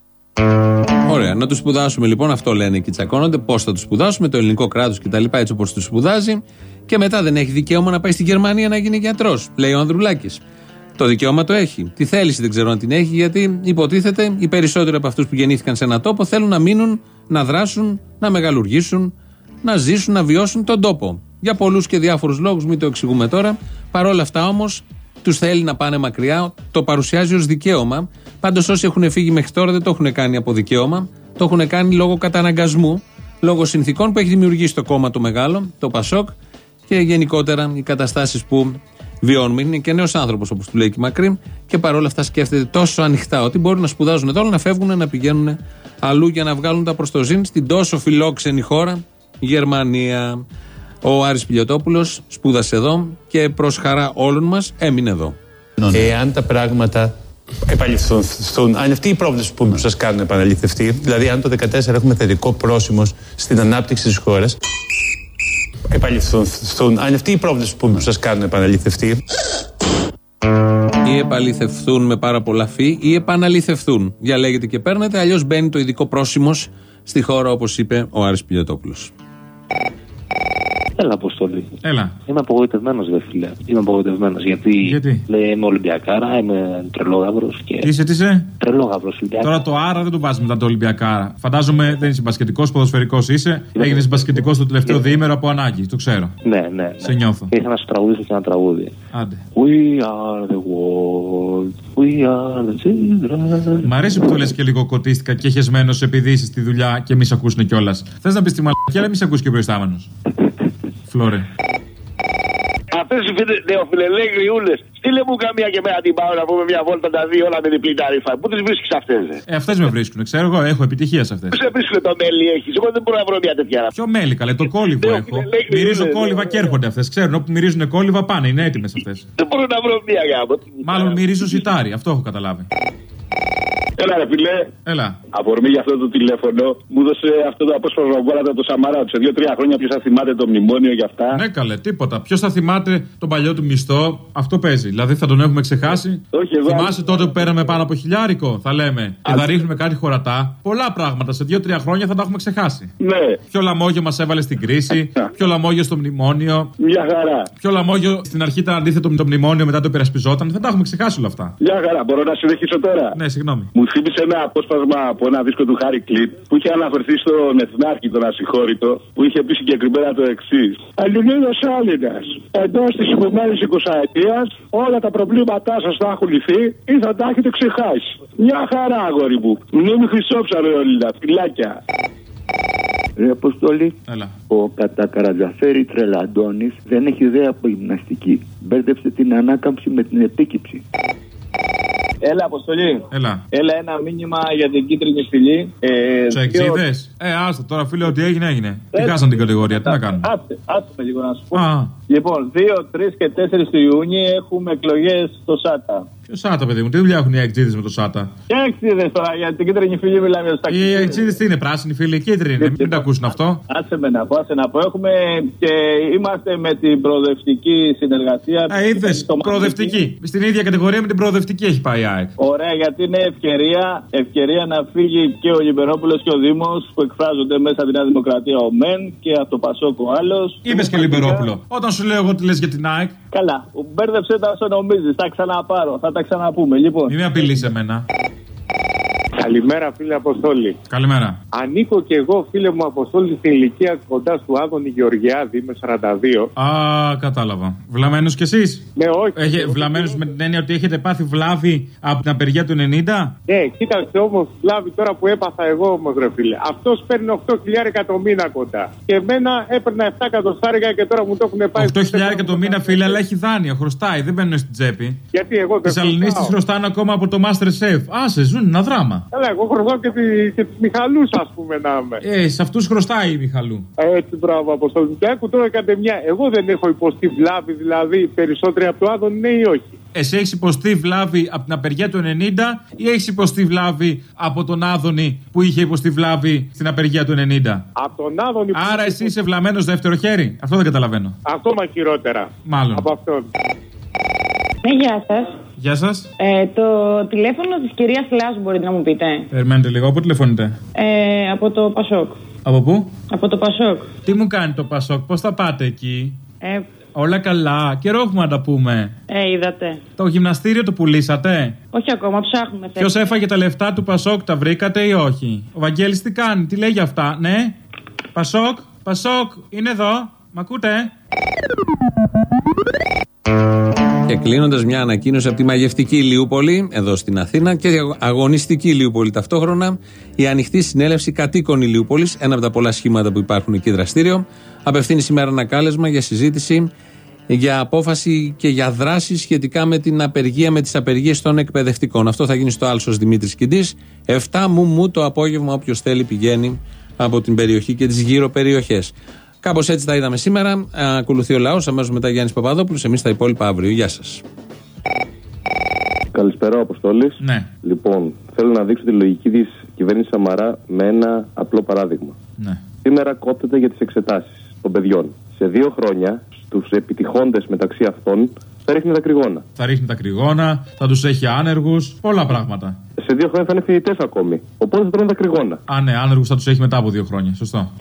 Ωραία. Να τους σπουδάσουμε λοιπόν, αυτό λένε και τσακώνονται. Πώς θα τους σπουδάσουμε, το ελληνικό κράτος κτλ. Έτσι όπως τους σπουδάζει. Και μετά δεν έχει δικαίωμα να πάει στη Γερμανία να γίνει γιατρός, λέει ο Ανδρουλάκης. Το δικαίωμα το έχει. Τη θέληση δεν ξέρω αν την έχει, γιατί υποτίθεται οι περισσότεροι από αυτούς που γεννήθηκαν σε ένα τόπο θέλουν να μείνουν, να δράσουν, να μεγαλουργήσουν, να ζήσουν, να βιώσουν τον τόπο. Για πολλούς και διάφορους λόγους, μην το εξηγούμε τώρα. Παρ' όλα αυτά όμως τους θέλει να πάνε μακριά, το παρουσιάζει ως δικαίωμα. Πάντως όσοι έχουν φύγει μέχρι τώρα δεν το έχουν κάνει από δικαίωμα, το έχουν κάνει λόγω καταναγκασμού, λόγω συνθήκων που έχει δημιουργήσει το κόμμα το μεγάλο, το Πασόκ και γενικότερα οι καταστάσεις που βιώνουμε. Είναι και νέος άνθρωπος, όπως του λέει και η Μακρύν, και παρόλα αυτά σκέφτεται τόσο ανοιχτά ότι μπορεί να σπουδάζουν εδώ, να φεύγουν, να πηγαίνουν αλλού για να βγάλουν τα προστοζήν στην τόσο φιλόξενη χώρα, Γερμανία. Ο Άρης Πιλιοτόπουλος σπούδασε εδώ και προς χαρά όλων μας έμεινε εδώ. Εάν τα πράγματα επαληθευτούν, αν αυτή η πρόβλεψη που σας κάνουν επαναληφθεί, δηλαδή αν το 2014 έχουμε θετικό πρόσημος στην ανάπτυξη της χώρας, επαληθευτούν, αν αυτή η πρόβλεψη που σας κάνουν επαναληφθεί. Ή επαληθευθούν με πάρα πολλά φύ ή επαναληθευθούν. Διαλέγετε και παίρνετε, αλλιώς μπαίνει το ειδικό πρόσημος στη χώρα, όπως είπε ο Άρης Πιλιοτόπουλος. Έλα, Αποστολή. Έλα. Είμαι απογοητευμένος, δε φίλε. Είμαι απογοητευμένος γιατί, γιατί; Λέει, είμαι Ολυμπιακάρα, είμαι τρελόγαυρος. Και... Τι είσαι, τι είσαι; Τρελόγαυρος Ολυμπιακάρα. Τώρα το άρα δεν το βάζει μετά το Ολυμπιακάρα. Φαντάζομαι δεν είσαι μπασκετικός, ποδοσφαιρικός είσαι. Έγινες μπασκετικός το τελευταίο διήμερο από ανάγκη, το ξέρω. Ναι, ναι. ναι. Σε νιώθω. Ήθελα να σου τραγουδήσω και ένα τραγούδι. Άντε. We are the world. We are the children. Μ' αρέσει που το λες και λίγο κοτίστηκα και χεσμένος επειδή είσαι στη δουλειά και μη σε ακούσουν κιόλας. Θες να πεις τη μαλακία, αλλά μη σε ακούσει και ο προϊστάμενος. Φλόρε. Αυτές οι νεοφιλελέ γριούλε, στείλε μου καμία και μέρα την πάω να πούμε μια βόλτα τα δύο όλα με διπλή ταρήφα. Πού τις βρίσκεις αυτές, δε. Ε, αυτές με βρίσκουν, ξέρω εγώ, έχω επιτυχία σε αυτές. Πού σε βρίσκουν το μέλι έχεις, εγώ δεν μπορώ να βρω μια τέτοια. Ποιο μέλι, καλέ, το κόλληβο έχω. Μυρίζω κόλληβα και έρχονται αυτές. Ξέρουν όπου μυρίζουν κόλληβα πάνε, είναι έτοιμες αυτές. Δεν μπορώ να βρω μια γάμο. Μάλλον μυρίζω σιτάρι, αυτό έχω καταλάβει. Έλα, ρε φιλέ. Έλα. Αφορμή για αυτό το τηλέφωνο μου έδωσε αυτό το απόσπασμα που βάλατε το Σαμαρά. Σε δύο-τρία χρόνια ποιος θα θυμάται το μνημόνιο για αυτά; Ναι, καλέ, τίποτα. Ποιος θα θυμάται τον παλιό του μισθό, αυτό παίζει. Δηλαδή θα τον έχουμε ξεχάσει; Όχι, εγώ. Θυμάσαι τότε που πέραμε πάνω από χιλιάρικο, θα λέμε. Και θα ρίχνουμε κάτι χωρατά; Πολλά πράγματα. Σε δύο-τρία χρόνια θα τα έχουμε ξεχάσει. Ναι. Ποιο λαμόγιο μας έβαλε στην κρίση; Ποιο λαμόγιο στο μνημόνιο; Μια χαρά. Ποιο λαμόγιο στην αρχή ήταν αντίθετο με το μνημόνιο, μετά το υπερασπιζόταν; Θα τα έχουμε ξεχάσει όλα αυτά. Μια χαρά. Μπορώ να συνεχίσω τώρα; Ναι, συγγνώμη. Μου θύμισε ένα απόσπασμα από ένα δίσκο του Χάρη Κλιντ που είχε αναφερθεί στον Εθνάρχη, τον Ασυγχώρητο, που είχε πει συγκεκριμένα το εξής. Αλληλίδο Έλληνας. Εντός της επόμενη 20 ετία όλα τα προβλήματά σας θα έχουν λυθεί ή θα τα έχετε ξεχάσει. Μια χαρά, αγόρι μου. Μνήμη Χρυσόψαρο, Έλληνα. Φυλάκια. Ρε Αποστολή, Έλα. ο κατακαρατζαφέρη Τρελαντώνης δεν έχει ιδέα από γυμναστική. Μπέρδεψε την ανάκαμψη με την επίκυψη. Έλα, Αποστολή. Έλα. Έλα, ένα μήνυμα για την κίτρινη φυλή. Ε, Του δύο- εξήδε. Ε, άστα τώρα, φίλε, ό,τι έγινε, έγινε. Τι Ε, χάσαν την κατηγορία, τι να κάνουμε; Άσε, άσε με λίγο να σου πω. Α, Λοιπόν, 2, 3 και 4 του Ιούνιου έχουμε εκλογές στο ΣΑΤΑ. ποιος Σάτα, παιδί μου, τι δουλειά έχουν οι εξήδε με το Σάτα. Και εξήδε τώρα για την κίτρινη φυλή μιλάμε στα Οι εξήδε τι είναι, πράσινοι φίλοι, κίτρινοι είναι. Μην τα ακούσουν αυτό. Άσε με να πω, άσε να πω. Έχουμε και είμαστε με την προοδευτική συνεργασία. Α, είδες, προοδευτική. Στην ίδια κατηγορία με την προοδευτική έχει πάει η ΑΕΚ. Ωραία, γιατί είναι ευκαιρία, ευκαιρία να φύγει και ο Λιμπερόπουλος και ο Δήμος που εκφράζονται μέσα από τη Νέα Δημοκρατία ο ΜΕΝ και από το Πασόκ ο άλλος. Είπες και Λιμπερόπουλο. Όταν σου λέω εγώ τι λες για την ΑΕΚ, Καλά, μπέρδεψε τα όσο νομίζεις. Θα ξαναπάρω, θα τα ξαναπούμε. Λοιπόν. μην με απειλείς εμένα. Καλημέρα, φίλε Αποστόλη. Καλημέρα. Ανήκω και εγώ, φίλε μου Αποστόλη, στην ηλικία κοντά του Άδωνη Γεωργιάδη, είμαι 42. Α, κατάλαβα. Βλαμμένος κι εσείς; Ναι, όχι. Έχει, βλαμμένος με την έννοια ότι έχετε πάθει βλάβη από την απεργία του 90. Ναι, κοίταξε όμως, λάβει τώρα που έπαθα εγώ όμως, ρε φίλε. Αυτός παίρνει 8 χιλιάρικα το μήνα κοντά. Και εμένα έπαιρνα 7 εκατοστάρικα και τώρα μου το έχουν πάει. 8 χιλιάρικα το μήνα, φίλε, αλλά έχει δάνεια, χρωστάει, δεν μπαίνουν στην τσέπη. Γιατί εγώ δεν Τι Αλληνίε τη χρωστάω. χρωστάνε ακόμα από το Master Chef. Άσε, ζουν ένα δράμα. Καλά, εγώ χρωστάω και, τη, και του Μιχαλούς, ας πούμε, να είμαι. Ε, σε αυτούς χρωστάει η Μιχαλού. Έτσι, μπράβο, Αποστόλη. Και άκου τώρα κάτι μια. Εγώ δεν έχω υποστεί βλάβη, δηλαδή περισσότερη από το Άδωνη, ναι ή όχι. Εσύ έχεις υποστεί βλάβη από την απεργία του 90 ή έχεις υποστεί βλάβη από τον Άδωνη που είχε υποστεί βλάβη στην απεργία του 90. Από τον Άδωνη. που- Άρα εσύ είσαι βλαμμένος δεύτερο χέρι; Αυτό δεν καταλαβαίνω. Ακόμα χειρότερα. Μάλλον. Από αυτόν. Ναι, γεια σας. Γεια σας. Ε, το τηλέφωνο της κυρίας Λάζου μπορείτε να μου πείτε. Περιμένετε λίγο, από τηλεφωνείτε; Ε, από το Πασόκ. Από πού; Από το Πασόk. Τι μου κάνει το Πασόκ, πώς θα πάτε εκεί; Ε, Όλα καλά, καιρό έχουμε να τα πούμε. ε, είδατε. Το γυμναστήριο το πουλήσατε; Όχι ακόμα, ψάχνουμε. Ποιος έφαγε τα λεφτά του Πασόκ, τα βρήκατε ή όχι; Ο Βαγγέλης τι κάνει, τι λέει για αυτά, ναι; Πασόκ, Πασόκ, είναι εδώ. Μ' ακούτε; Και κλείνοντας μια ανακοίνωση από τη μαγευτική Ηλιούπολη, εδώ στην Αθήνα, και αγωνιστική Ηλιούπολη ταυτόχρονα, η ανοιχτή συνέλευση κατοίκων Ηλιούπολη, ένα από τα πολλά σχήματα που υπάρχουν εκεί δραστήριο, απευθύνει σήμερα ένα κάλεσμα για συζήτηση, για απόφαση και για δράση σχετικά με την απεργία, με τις απεργίες των εκπαιδευτικών. Αυτό θα γίνει στο Άλσος Δημήτρης Κιντής. 7 μου μου το απόγευμα, όποιος θέλει πηγαίνει από την περιοχή και τις γύρω περιοχές. Κάπως έτσι τα είδαμε σήμερα. Ακολουθεί ο λαός, αμέσως μετά Γιάννης Παπαδόπουλος. Εμείς τα υπόλοιπα αύριο. Γεια σας. Καλησπέρα, Αποστόλης. Ναι. Λοιπόν, θέλω να δείξω τη λογική της κυβέρνησης Σαμαρά με ένα απλό παράδειγμα. Ναι. Σήμερα κόπτεται για τις εξετάσεις των παιδιών. Σε δύο χρόνια, στους επιτυχώντες μεταξύ αυτών, θα ρίχνει τα κρυγόνα. Θα ρίχνει τα κρυγόνα, θα τους έχει άνεργους, πολλά πράγματα. Σε δύο χρόνια θα είναι φοιτητές ακόμη. Οπότε θα τρώνε τα κρυγόνα. Α, ναι, άνεργους θα τους έχει μετά από δύο χρόνια. Σωστό.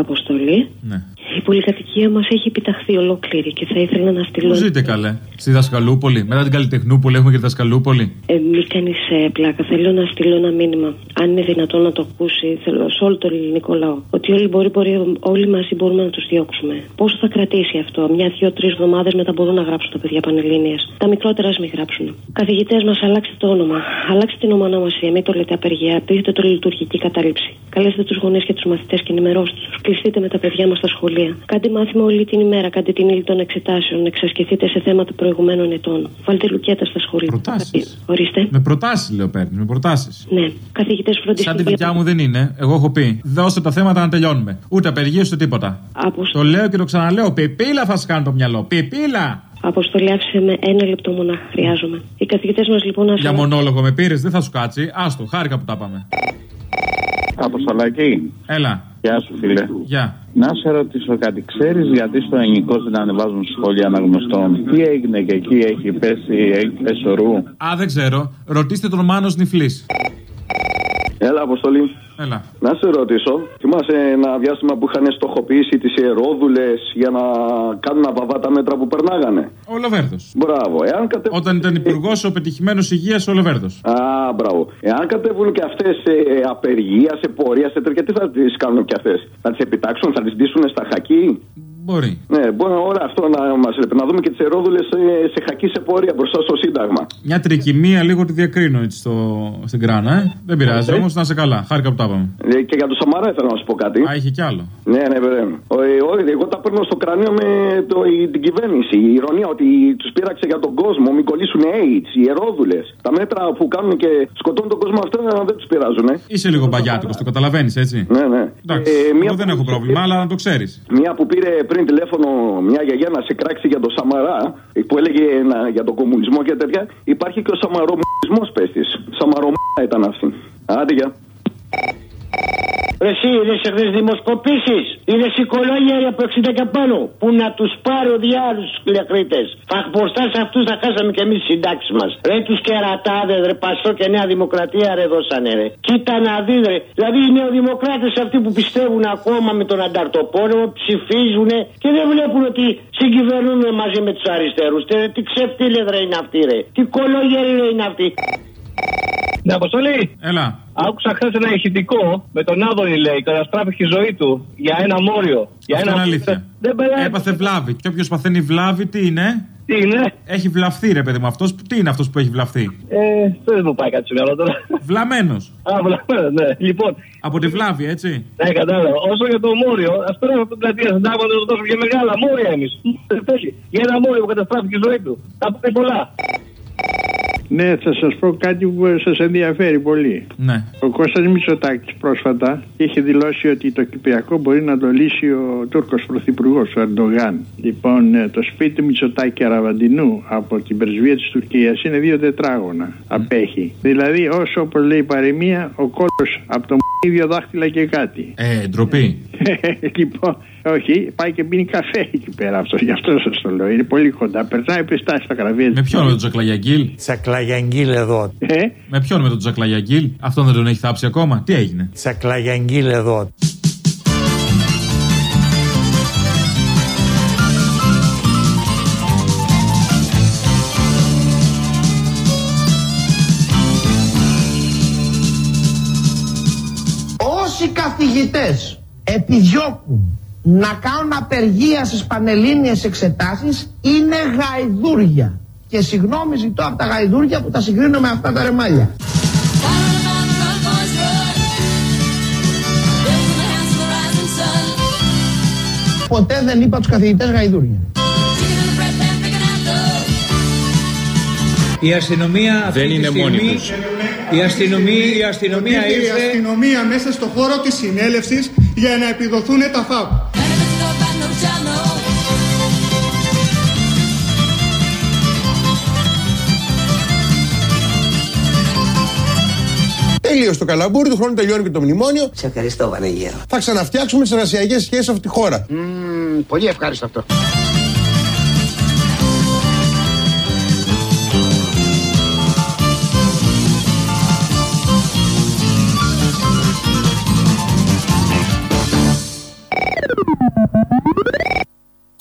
Αποστολή. Ναι. Η πολυκατοικία μας έχει επιταχθεί ολόκληρη και θα ήθελα να στείλω. Πού ζείτε καλέ, στη Δασκαλούπολη. Μετά την Καλλιτεχνούπολη έχουμε και τη Δασκαλούπολη. Ε, μη κάνεις πλάκα. Θέλω να στείλω ένα μήνυμα. Αν είναι δυνατόν να το ακούσει, θέλω σε όλο τον ελληνικό λαό. Ότι όλοι, μπορεί, μπορεί, όλοι μαζί μπορούμε να τους διώξουμε. Πόσο θα κρατήσει αυτό, μια, δύο, τρεις εβδομάδες μετά μπορούν να γράψουν τα παιδιά πανελλήνιε. Τα μικρότερα ας μην γράψουν. Καθηγητές μας, αλλάξτε το όνομα. Αλλάξτε την ονομασία. Μην το λέτε απεργία. Πείτε το λειτουργική κατάληψη. Καλέστε τους γονείς και τους μαθητές και ενημερώστε τους. Κλειστείτε με τα παιδιά μας στα σχολεία. Κάντε μάθημα όλη την ημέρα. Κάντε την ύλη των εξετάσεων. Εξασκηθείτε σε θέματα προηγουμένων ετών. Βάλτε λουκέτα στα σχολεία. Προτάσεις. Ορίστε. Με προτάσεις, λέω, παίρνει. Με προτάσεις. Ναι. Καθηγητές φροντίστε. Σαν τη δικιά μου δεν είναι. Εγώ έχω πει. Δώστε τα θέματα να τελειώνουμε. Ούτε απεργίες ούτε τίποτα. Αποσ... Το λέω και το ξαναλέω. Πιπίλα θα σκάνει το μυαλό. Πιπίλα! Αποστολή άφησε με ένα λεπτό μονάχα χρειάζομαι. Οι καθηγητές μας λοιπόν να Για μονόλογο με πήρες, δεν θα σου κάτσει. Άστο, χάρηκα που τα πάμε. Αποστολάκη. Έλα. Γεια σου, φίλε. Γεια. Να σε ρωτήσω κάτι. Ξέρεις γιατί στο ελληνικό δεν ανεβάζουν σχόλια αναγνωστών; Τι έγινε και εκεί, έχει πέσει, έχει πέσει ο ρου; Α, δεν ξέρω. Ρωτήστε τον Μάνος Νιφλή. Έλα, Αποστολή. Έλα. Να σε ρωτήσω, θυμάσαι ένα διάστημα που είχαν στοχοποιήσει τις ιερόδουλες για να κάνουν αβαβά μέτρα που περνάγανε; Ο Λοβέρδος. Μπράβο. Εάν κατε... Όταν ήταν υπουργός ο πετυχημένος υγείας ο Λοβέρδος. Α, μπράβο. Εάν κατέβουν και αυτές σε απεργία, σε πορεία, σε τέτοια, τι θα τις κάνουν και αυτές; Θα τις επιτάξουν, θα τις ντύσουν στα χακί; Μπορεί. Ναι, μπορεί όλα αυτό να μας Να δούμε και τις ερόδουλες σε, σε χακί σε πορεία μπροστά στο Σύνταγμα. Μια τρικυμία λίγο τη διακρίνω έτσι στο, στην κράνα, ε. Δεν πειράζει, Ε. όμως να σε καλά. Χάρηκα που τα είπαμε. Ε, Και για το Σαμαρά ήθελα να σου πω κάτι. Α, είχε κι άλλο. Ναι, ναι, βέβαια. Ο- ε, ο- Εγώ τα παίρνω στο κρανίο με το, η- την κυβέρνηση. Η ηρωνία ότι τους πείραξε για τον κόσμο, μην κολλήσουν AIDS, οι ερόδουλες. Τα μέτρα που κάνουν και σκοτώνουν τον κόσμο αυτά δεν τους πειράζουν. Ε. Είσαι λίγο μπαγιάτικος, το καταλαβαίνεις έτσι. Ναι, ναι. Εντάξει, εγώ δεν έχω πρόβλημα, αλλά να το ξέρεις. Μια που πήρε πριν τηλέφωνο μια γιαγιά να σε κράξει για τον Σαμαρά, που έλεγε να- για τον κομμουνισμό και τέτοια, υπάρχει και ο Σαμαρομισμό πέστη. Σαμαρομά ήταν αυτή. Άντε, γεια. Εσύ είδες εχθές δημοσκοπήσεις. Είδες οικολόγια από 60 και πάνω. Που να τους πάρει ο διάλους τους κλεκρίτες. Θα μπροστά σε αυτούς θα χάσαμε κι εμείς τις συντάξεις μας. Ρε τους κερατάδες, ρε Πασό και Νέα Δημοκρατία ρε δώσανε ρε. Κοίτα να δεις ρε. Δηλαδή οι νεοδημοκράτες αυτοί που πιστεύουν ακόμα με τον ανταρτοπόλεμο ψηφίζουν και δεν βλέπουν ότι συγκυβερνούν μαζί με τους αριστερούς. Τε, τι ξεφτύλες ρε είναι αυτοί ρε. Τι κολόγεροι ρε είναι αυτοί. Ναι, Αποστολή. Έλα. Άκουσα χθες ένα ηχητικό με τον Άδωνη, λέει, καταστράφηκε η ζωή του για ένα μόριο. Για Αυτό ένα... είναι αλήθεια. Δεν περάει. Έπαθε βλάβη. Και όποιος παθαίνει βλάβη, τι είναι; Τι είναι; Έχει βλαφθεί, ρε παιδί μου. Αυτός τι είναι αυτός που έχει βλαφθεί; Ε, δεν μου πάει κάτι στο μυαλό τώρα. Βλαμμένος. Α, βλαμμένο, ναι. Λοιπόν. Από τη βλάβη, έτσι. Ναι, κατάλαβα. Όσο για το μόριο, ας πέραμε από την πλατεία συντάγματο να το δώσουμε για μεγάλα μόρια εμείς. Για ένα μόριο που καταστράφηκε η ζωή του. Θα πούμε πολλά. Ναι, θα σας πω κάτι που σας ενδιαφέρει πολύ. Ναι. Ο Κώστας Μητσοτάκης πρόσφατα είχε δηλώσει ότι το Κυπριακό μπορεί να το λύσει ο Τούρκος Πρωθυπουργός, ο Ερντογάν. Λοιπόν, ε, το σπίτι του Μητσοτάκη Αραβαντινού από την πρεσβεία της Τουρκίας είναι δύο τετράγωνα. Απέχει. Δηλαδή, όσο όπως λέει η παροιμία, ο κόλος από το ίδιο δάχτυλα και κάτι. Ε, ντροπή. [laughs] λοιπόν, όχι, πάει και πίνει καφέ εκεί πέρα αυτό. Γι' αυτό σας το λέω. Είναι πολύ κοντά. Περνάει πιστά στα γραβεία. Με ποιον, με τον Τζακλαγιαγκίλ. Τσακλαγιαγγίλ εδώ. Ε; Με ποιον, με τον Τζακλαγιαγκίλ. Αυτόν δεν τον έχει θάψει ακόμα; Τι έγινε; Τσακλαγιαγγίλ εδώ. Όσοι καθηγητές επιδιώκουν να κάνουν απεργία στις πανελλήνιες εξετάσεις είναι γαϊδούρια. Και συγγνώμη ζητώ από τα γαϊδούρια που τα συγκρίνω με αυτά τα ρεμάλια. Ποτέ δεν είπα τους καθηγητές γαϊδούρια. Η αστυνομία αυτή Δεν τη είναι στιγμή, μόνοι τους. Η αστυνομία, η αστυνομία Υποτίθεται η ήρθε... αστυνομία μέσα στο χώρο της συνέλευσης για να επιδοθούν τα ΦΑΠ. Τελείωσε το καλαμπούρι, του χρόνου τελειώνει και το μνημόνιο. Σε ευχαριστώ, Βανεγέρο. Θα ξαναφτιάξουμε τι εργασιακέ σχέσεις σε αυτή τη χώρα. πολύ ευχάριστο αυτό.